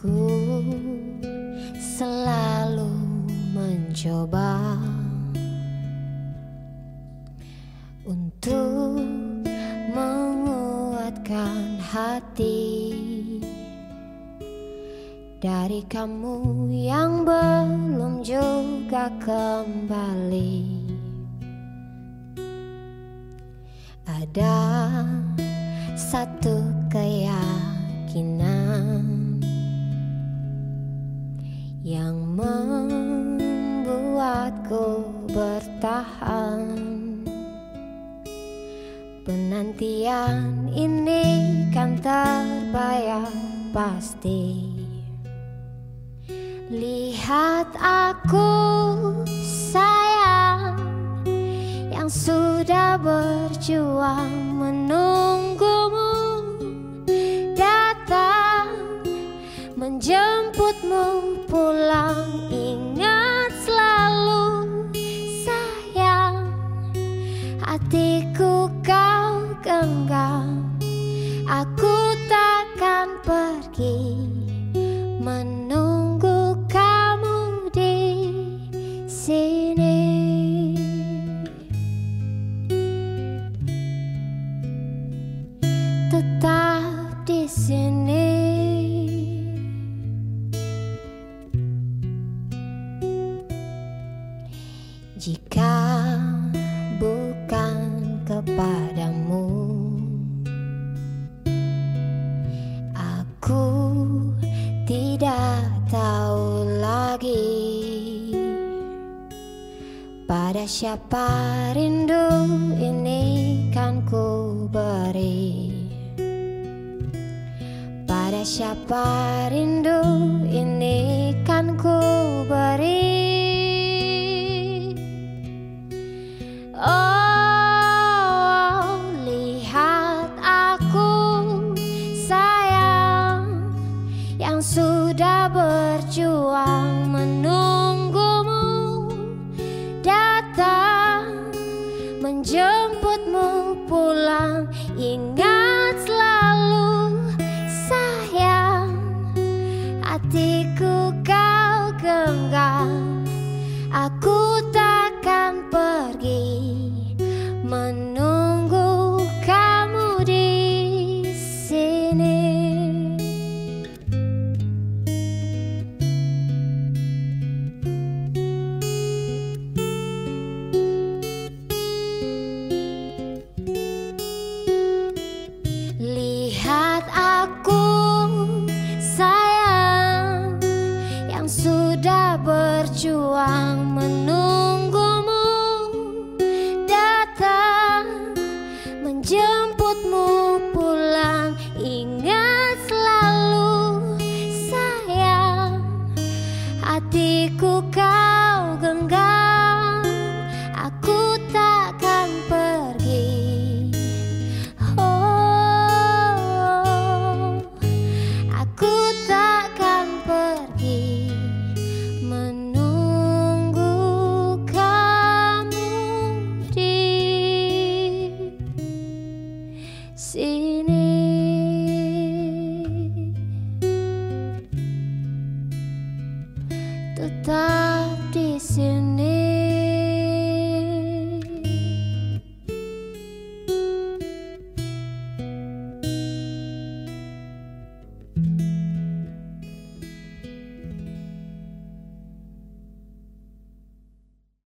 Aku selalu mencoba untuk menguatkan hati dari kamu yang belum juga kembali. Ada satu keyakinan membuatku bertahan. Penantian ini kan terbayar pasti. Lihat aku sayang yang sudah berjuang menunggumu pergi menunggu kamu di sini. Tetap di sini. Jika bukan kepadamu tahu lagi. Pada siapa rindu ini kan ku beri. Pada siapa rindu ini berjuang menunggumu datang menjemputmu pulang ingat menjemputmu pulang ingat selalu sayang hatiku kau